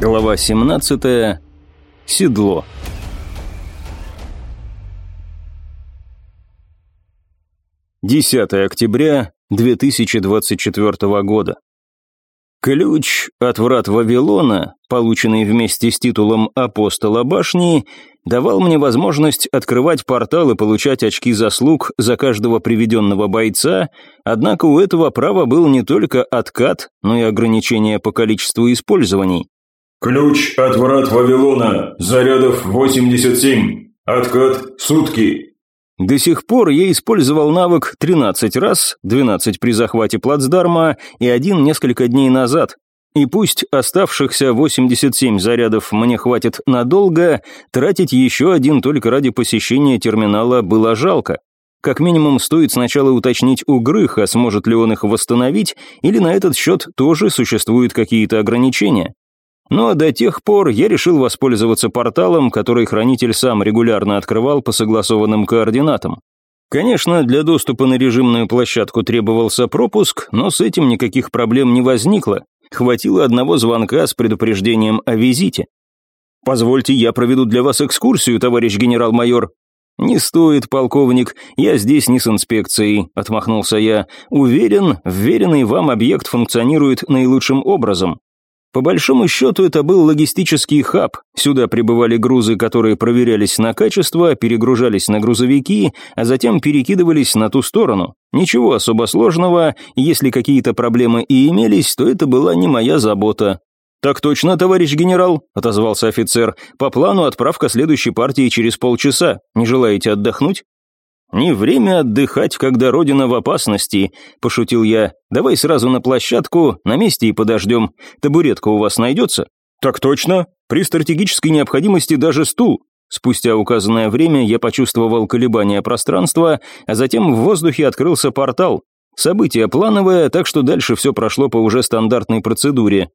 Глава 17. Седло. Десятое октября 2024 года. Ключ от врат Вавилона, полученный вместе с титулом апостола башни, давал мне возможность открывать портал и получать очки заслуг за каждого приведенного бойца, однако у этого права был не только откат, но и ограничение по количеству использований. Ключ от врат Вавилона, зарядов 87, откат сутки. До сих пор я использовал навык 13 раз, 12 при захвате плацдарма и один несколько дней назад. И пусть оставшихся 87 зарядов мне хватит надолго, тратить еще один только ради посещения терминала было жалко. Как минимум стоит сначала уточнить у Грыха, сможет ли он их восстановить, или на этот счет тоже существуют какие-то ограничения. Но до тех пор я решил воспользоваться порталом, который хранитель сам регулярно открывал по согласованным координатам. Конечно, для доступа на режимную площадку требовался пропуск, но с этим никаких проблем не возникло. Хватило одного звонка с предупреждением о визите. «Позвольте, я проведу для вас экскурсию, товарищ генерал-майор». «Не стоит, полковник, я здесь не с инспекцией», — отмахнулся я. «Уверен, вверенный вам объект функционирует наилучшим образом. По большому счету это был логистический хаб. Сюда прибывали грузы, которые проверялись на качество, перегружались на грузовики, а затем перекидывались на ту сторону. Ничего особо сложного, если какие-то проблемы и имелись, то это была не моя забота. «Так точно, товарищ генерал», — отозвался офицер. «По плану отправка следующей партии через полчаса. Не желаете отдохнуть?» «Не время отдыхать, когда родина в опасности», – пошутил я. «Давай сразу на площадку, на месте и подождем. Табуретка у вас найдется?» «Так точно. При стратегической необходимости даже стул». Спустя указанное время я почувствовал колебания пространства, а затем в воздухе открылся портал. Событие плановое, так что дальше все прошло по уже стандартной процедуре.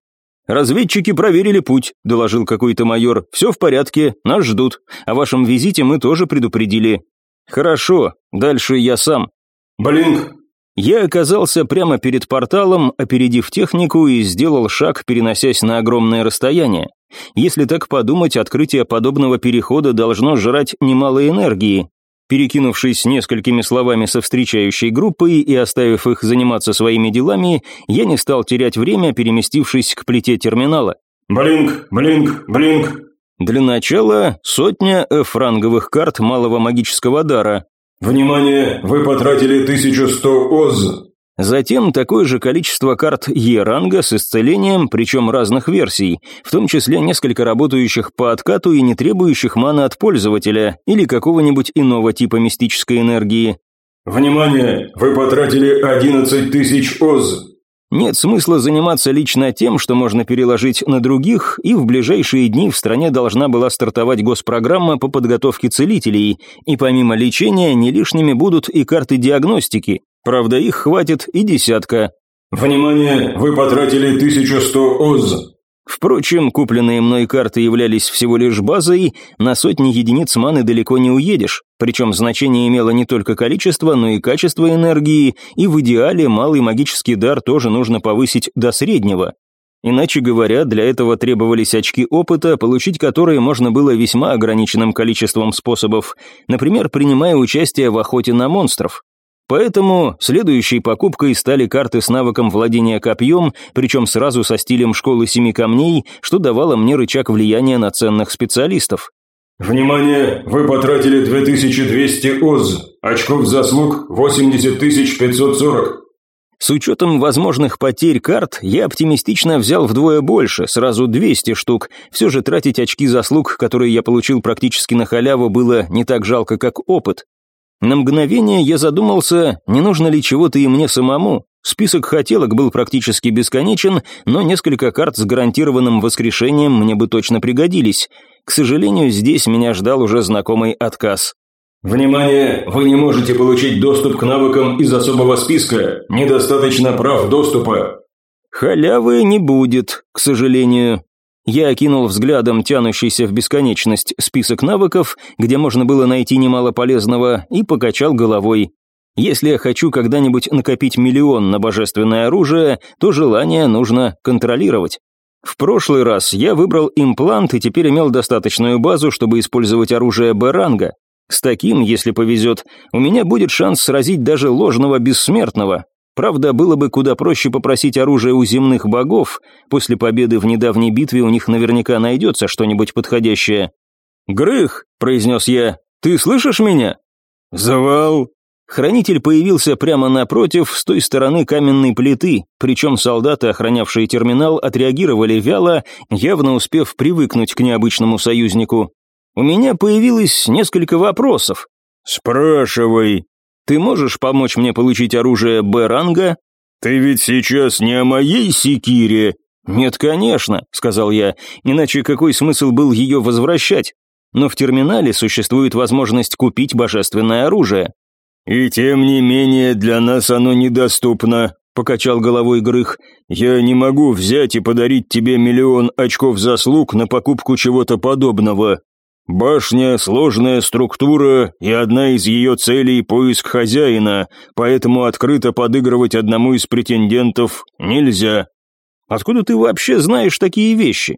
«Разведчики проверили путь», – доложил какой-то майор. «Все в порядке, нас ждут. О вашем визите мы тоже предупредили. «Хорошо, дальше я сам». «Блинк!» Я оказался прямо перед порталом, опередив технику и сделал шаг, переносясь на огромное расстояние. Если так подумать, открытие подобного перехода должно жрать немало энергии. Перекинувшись несколькими словами со встречающей группой и оставив их заниматься своими делами, я не стал терять время, переместившись к плите терминала. «Блинк, блинк, блинк!» Для начала сотня франговых карт малого магического дара. Внимание, вы потратили 1100 ОЗ. Затем такое же количество карт Е-ранга с исцелением, причем разных версий, в том числе несколько работающих по откату и не требующих маны от пользователя или какого-нибудь иного типа мистической энергии. Внимание, вы потратили 11 тысяч ОЗ. Нет смысла заниматься лично тем, что можно переложить на других, и в ближайшие дни в стране должна была стартовать госпрограмма по подготовке целителей, и помимо лечения не лишними будут и карты диагностики. Правда, их хватит и десятка. «Внимание, вы потратили 1100 ОЗ. Впрочем, купленные мной карты являлись всего лишь базой, на сотни единиц маны далеко не уедешь, причем значение имело не только количество, но и качество энергии, и в идеале малый магический дар тоже нужно повысить до среднего. Иначе говоря, для этого требовались очки опыта, получить которые можно было весьма ограниченным количеством способов, например, принимая участие в охоте на монстров. Поэтому следующей покупкой стали карты с навыком владения копьем, причем сразу со стилем школы семи камней, что давало мне рычаг влияния на ценных специалистов. «Внимание! Вы потратили 2200 ОЗ. Очков заслуг 80540. С учетом возможных потерь карт, я оптимистично взял вдвое больше, сразу 200 штук. Все же тратить очки заслуг, которые я получил практически на халяву, было не так жалко, как опыт. На мгновение я задумался, не нужно ли чего-то и мне самому. Список хотелок был практически бесконечен, но несколько карт с гарантированным воскрешением мне бы точно пригодились. К сожалению, здесь меня ждал уже знакомый отказ. «Внимание! Вы не можете получить доступ к навыкам из особого списка. Недостаточно прав доступа». «Халявы не будет, к сожалению. Я окинул взглядом тянущийся в бесконечность список навыков, где можно было найти немало полезного, и покачал головой. Если я хочу когда-нибудь накопить миллион на божественное оружие, то желание нужно контролировать. В прошлый раз я выбрал имплант и теперь имел достаточную базу, чтобы использовать оружие Б-ранга. С таким, если повезет, у меня будет шанс сразить даже ложного бессмертного. Правда, было бы куда проще попросить оружие у земных богов. После победы в недавней битве у них наверняка найдется что-нибудь подходящее. «Грых», — произнес я, — «ты слышишь меня?» «Завал!» Хранитель появился прямо напротив, с той стороны каменной плиты, причем солдаты, охранявшие терминал, отреагировали вяло, явно успев привыкнуть к необычному союзнику. У меня появилось несколько вопросов. «Спрашивай». «Ты можешь помочь мне получить оружие Б-ранга?» «Ты ведь сейчас не о моей секире?» «Нет, конечно», — сказал я, «иначе какой смысл был ее возвращать? Но в терминале существует возможность купить божественное оружие. «И тем не менее для нас оно недоступно», — покачал головой Грых. «Я не могу взять и подарить тебе миллион очков заслуг на покупку чего-то подобного. Башня – сложная структура, и одна из ее целей – поиск хозяина, поэтому открыто подыгрывать одному из претендентов нельзя». «Откуда ты вообще знаешь такие вещи?»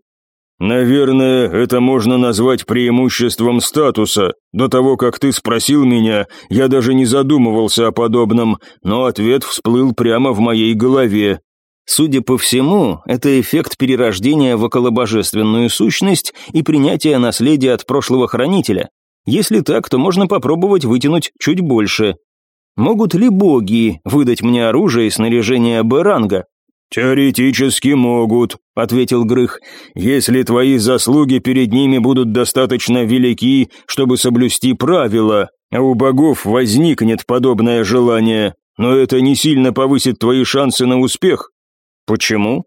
«Наверное, это можно назвать преимуществом статуса. До того, как ты спросил меня, я даже не задумывался о подобном, но ответ всплыл прямо в моей голове». Судя по всему, это эффект перерождения в околобожественную сущность и принятия наследия от прошлого хранителя. Если так, то можно попробовать вытянуть чуть больше. Могут ли боги выдать мне оружие и снаряжение Б-ранга? «Теоретически могут», — ответил Грых, «если твои заслуги перед ними будут достаточно велики, чтобы соблюсти правила, а у богов возникнет подобное желание, но это не сильно повысит твои шансы на успех». «Почему?»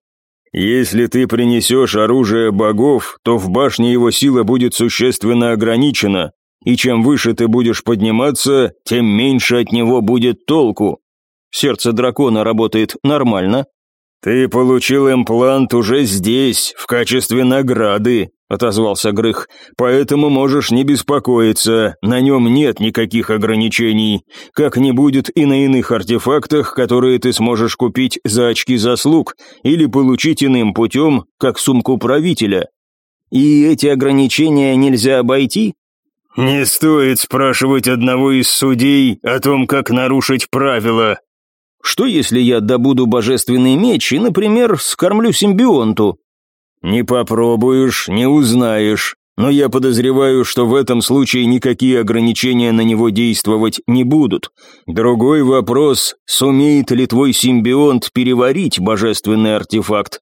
«Если ты принесешь оружие богов, то в башне его сила будет существенно ограничена, и чем выше ты будешь подниматься, тем меньше от него будет толку». «Сердце дракона работает нормально», «Ты получил имплант уже здесь, в качестве награды», — отозвался Грых, «поэтому можешь не беспокоиться, на нем нет никаких ограничений, как не будет и на иных артефактах, которые ты сможешь купить за очки заслуг или получить иным путем, как сумку правителя». «И эти ограничения нельзя обойти?» «Не стоит спрашивать одного из судей о том, как нарушить правила», что если я добуду божественный меч и, например, скормлю симбионту? Не попробуешь, не узнаешь. Но я подозреваю, что в этом случае никакие ограничения на него действовать не будут. Другой вопрос, сумеет ли твой симбионт переварить божественный артефакт?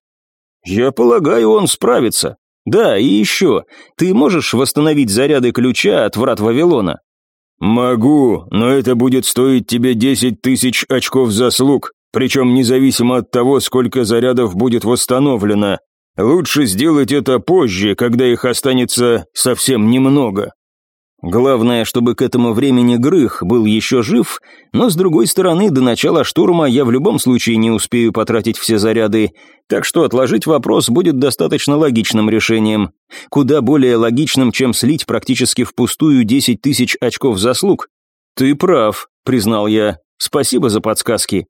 Я полагаю, он справится. Да, и еще, ты можешь восстановить заряды ключа от врат Вавилона? «Могу, но это будет стоить тебе десять тысяч очков заслуг, причем независимо от того, сколько зарядов будет восстановлено. Лучше сделать это позже, когда их останется совсем немного». Главное, чтобы к этому времени Грых был еще жив, но с другой стороны, до начала штурма я в любом случае не успею потратить все заряды, так что отложить вопрос будет достаточно логичным решением. Куда более логичным, чем слить практически впустую 10 тысяч очков заслуг. «Ты прав», — признал я. «Спасибо за подсказки».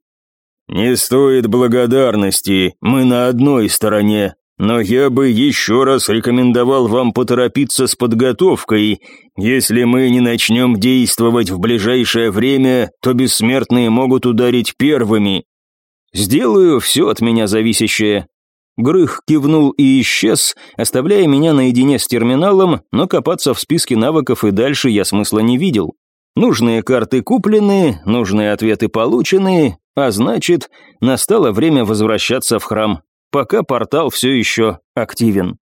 «Не стоит благодарности, мы на одной стороне», но я бы еще раз рекомендовал вам поторопиться с подготовкой. Если мы не начнем действовать в ближайшее время, то бессмертные могут ударить первыми. Сделаю все от меня зависящее. Грых кивнул и исчез, оставляя меня наедине с терминалом, но копаться в списке навыков и дальше я смысла не видел. Нужные карты куплены, нужные ответы получены, а значит, настало время возвращаться в храм пока портал все еще активен.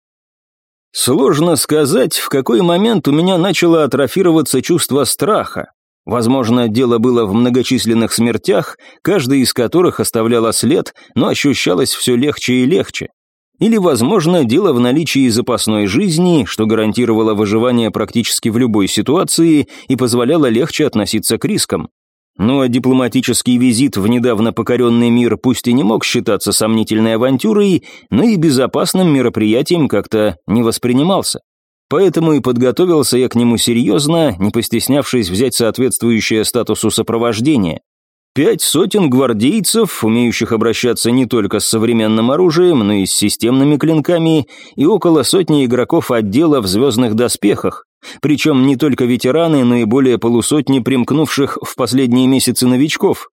Сложно сказать, в какой момент у меня начало атрофироваться чувство страха. Возможно, дело было в многочисленных смертях, каждая из которых оставляла след, но ощущалось все легче и легче. Или, возможно, дело в наличии запасной жизни, что гарантировало выживание практически в любой ситуации и позволяло легче относиться к рискам. Ну а дипломатический визит в недавно покоренный мир пусть и не мог считаться сомнительной авантюрой, но и безопасным мероприятием как-то не воспринимался. Поэтому и подготовился я к нему серьезно, не постеснявшись взять соответствующее статусу сопровождения. пять сотен гвардейцев, умеющих обращаться не только с современным оружием, но и с системными клинками, и около сотни игроков отдела в звездных доспехах. Причем не только ветераны, но и более полусотни примкнувших в последние месяцы новичков.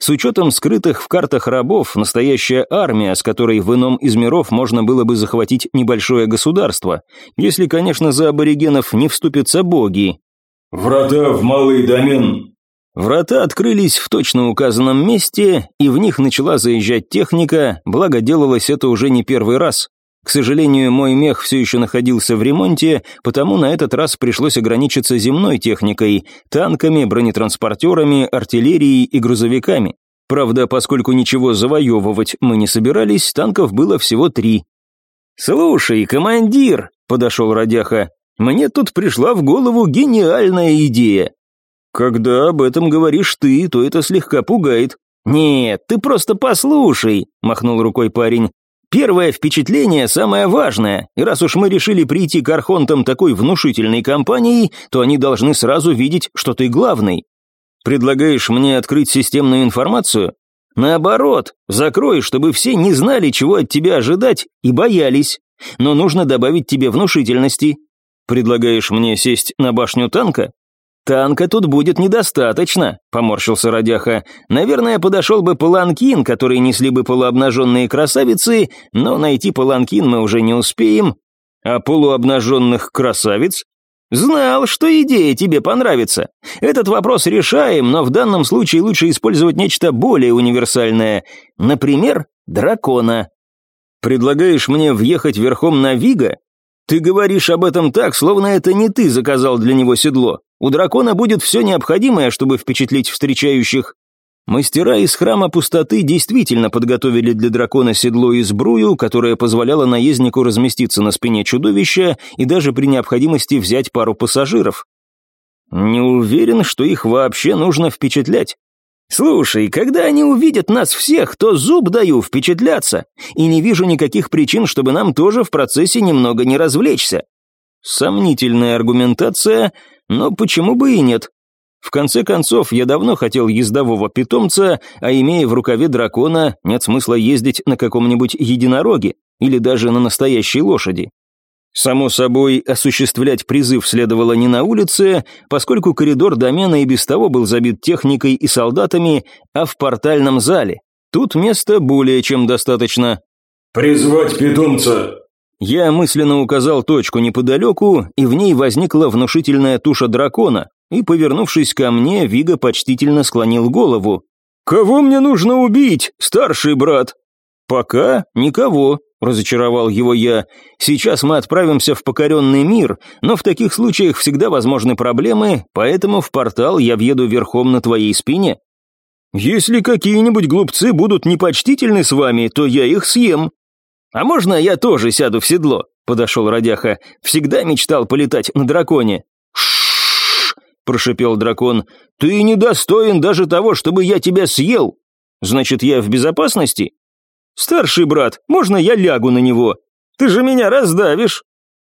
С учетом скрытых в картах рабов, настоящая армия, с которой в ином из миров можно было бы захватить небольшое государство, если, конечно, за аборигенов не вступятся боги. «Врата в малый домен». Врата открылись в точно указанном месте, и в них начала заезжать техника, благо делалось это уже не первый раз. К сожалению, мой мех все еще находился в ремонте, потому на этот раз пришлось ограничиться земной техникой, танками, бронетранспортерами, артиллерией и грузовиками. Правда, поскольку ничего завоевывать мы не собирались, танков было всего три. «Слушай, командир», — подошел Радяха, — «мне тут пришла в голову гениальная идея». «Когда об этом говоришь ты, то это слегка пугает». «Нет, ты просто послушай», — махнул рукой парень. Первое впечатление самое важное, и раз уж мы решили прийти к архонтам такой внушительной компанией, то они должны сразу видеть, что ты главный. Предлагаешь мне открыть системную информацию? Наоборот, закрой, чтобы все не знали, чего от тебя ожидать, и боялись. Но нужно добавить тебе внушительности. Предлагаешь мне сесть на башню танка? «Танка тут будет недостаточно», — поморщился Радяха. «Наверное, подошел бы паланкин, который несли бы полуобнаженные красавицы, но найти паланкин мы уже не успеем. А полуобнаженных красавиц? Знал, что идея тебе понравится. Этот вопрос решаем, но в данном случае лучше использовать нечто более универсальное. Например, дракона. Предлагаешь мне въехать верхом на Вига? Ты говоришь об этом так, словно это не ты заказал для него седло. У дракона будет все необходимое, чтобы впечатлить встречающих. Мастера из храма пустоты действительно подготовили для дракона седло и сбрую, которое позволяло наезднику разместиться на спине чудовища и даже при необходимости взять пару пассажиров. Не уверен, что их вообще нужно впечатлять. «Слушай, когда они увидят нас всех, то зуб даю впечатляться, и не вижу никаких причин, чтобы нам тоже в процессе немного не развлечься». Сомнительная аргументация, но почему бы и нет? В конце концов, я давно хотел ездового питомца, а имея в рукаве дракона, нет смысла ездить на каком-нибудь единороге или даже на настоящей лошади. Само собой, осуществлять призыв следовало не на улице, поскольку коридор домена и без того был забит техникой и солдатами, а в портальном зале. Тут места более чем достаточно. «Призвать питомца!» Я мысленно указал точку неподалеку, и в ней возникла внушительная туша дракона, и, повернувшись ко мне, Вига почтительно склонил голову. «Кого мне нужно убить, старший брат?» «Пока никого», — разочаровал его я. «Сейчас мы отправимся в покоренный мир, но в таких случаях всегда возможны проблемы, поэтому в портал я въеду верхом на твоей спине». «Если какие-нибудь глупцы будут непочтительны с вами, то я их съем», «А можно я тоже сяду в седло?» – подошел Радяха. «Всегда мечтал полетать на драконе». «Ш-ш-ш!» – прошипел дракон. «Ты недостоин даже того, чтобы я тебя съел. Значит, я в безопасности?» «Старший брат, можно я лягу на него? Ты же меня раздавишь!»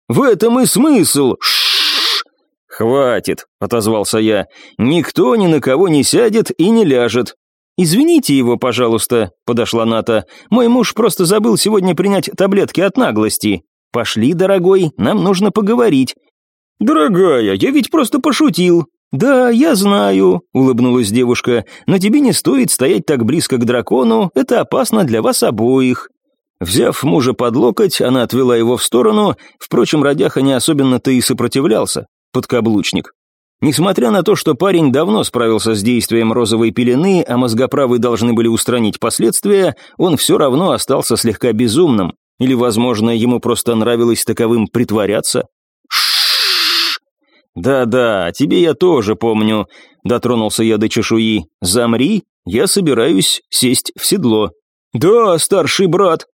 «В этом и смысл!» Ш-ш-ш! «Хватит», — отозвался я. «Никто ни на кого не сядет и не ляжет. «Извините его, пожалуйста», — подошла Ната. «Мой муж просто забыл сегодня принять таблетки от наглости. Пошли, дорогой, нам нужно поговорить». «Дорогая, я ведь просто пошутил». «Да, я знаю», — улыбнулась девушка, «но тебе не стоит стоять так близко к дракону, это опасно для вас обоих». Взяв мужа под локоть, она отвела его в сторону, впрочем, Радяха не особенно-то и сопротивлялся, подкаблучник. Несмотря на то, что парень давно справился с действием розовой пелены, а мозгоправы должны были устранить последствия, он все равно остался слегка безумным. Или, возможно, ему просто нравилось таковым притворяться? «Да-да, тебе я тоже помню», — дотронулся я до чешуи. «Замри, я собираюсь сесть в седло». «Да, старший брат»,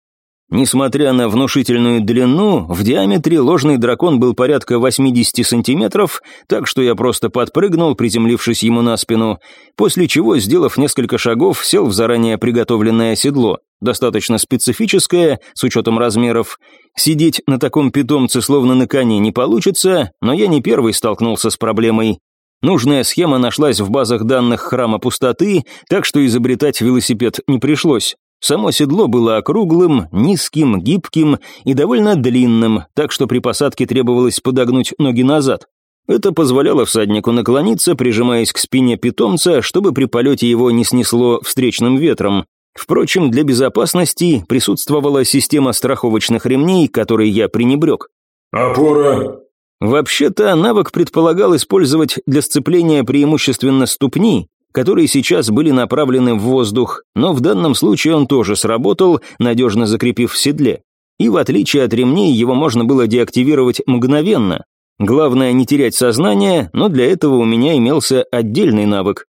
Несмотря на внушительную длину, в диаметре ложный дракон был порядка 80 сантиметров, так что я просто подпрыгнул, приземлившись ему на спину, после чего, сделав несколько шагов, сел в заранее приготовленное седло, достаточно специфическое, с учетом размеров. Сидеть на таком питомце словно на коне не получится, но я не первый столкнулся с проблемой. Нужная схема нашлась в базах данных храма пустоты, так что изобретать велосипед не пришлось. Само седло было округлым, низким, гибким и довольно длинным, так что при посадке требовалось подогнуть ноги назад. Это позволяло всаднику наклониться, прижимаясь к спине питомца, чтобы при полете его не снесло встречным ветром. Впрочем, для безопасности присутствовала система страховочных ремней, которой я пренебрег. «Опора!» Вообще-то навык предполагал использовать для сцепления преимущественно ступни, которые сейчас были направлены в воздух, но в данном случае он тоже сработал, надежно закрепив в седле. И в отличие от ремней, его можно было деактивировать мгновенно. Главное не терять сознание, но для этого у меня имелся отдельный навык.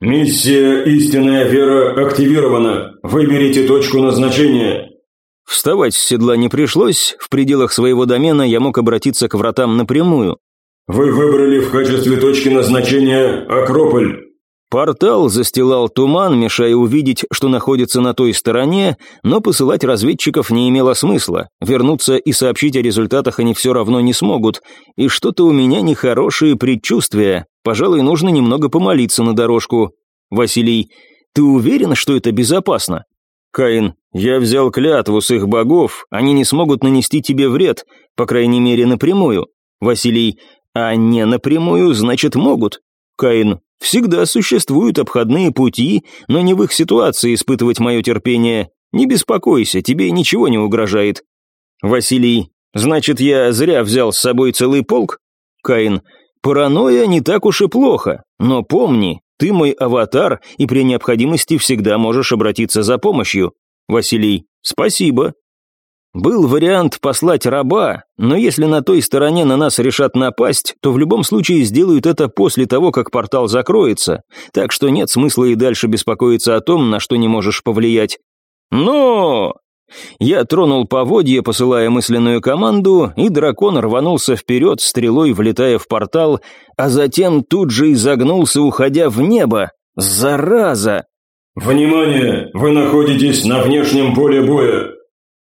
«Миссия «Истинная вера» активирована. Выберите точку назначения». Вставать с седла не пришлось, в пределах своего домена я мог обратиться к вратам напрямую. «Вы выбрали в качестве точки назначения Акрополь». Портал застилал туман, мешая увидеть, что находится на той стороне, но посылать разведчиков не имело смысла. Вернуться и сообщить о результатах они все равно не смогут. И что-то у меня нехорошие предчувствия. Пожалуй, нужно немного помолиться на дорожку. Василий, ты уверен, что это безопасно? Каин, я взял клятву с их богов, они не смогут нанести тебе вред, по крайней мере напрямую. Василий, а не напрямую, значит могут. Каин, Всегда существуют обходные пути, но не в их ситуации испытывать мое терпение. Не беспокойся, тебе ничего не угрожает. Василий, значит, я зря взял с собой целый полк? Каин, паранойя не так уж и плохо, но помни, ты мой аватар, и при необходимости всегда можешь обратиться за помощью. Василий, спасибо. Был вариант послать раба, но если на той стороне на нас решат напасть, то в любом случае сделают это после того, как портал закроется, так что нет смысла и дальше беспокоиться о том, на что не можешь повлиять. Но... Я тронул поводье, посылая мысленную команду, и дракон рванулся вперед, стрелой влетая в портал, а затем тут же изогнулся, уходя в небо. Зараза! «Внимание! Вы находитесь на внешнем поле боя.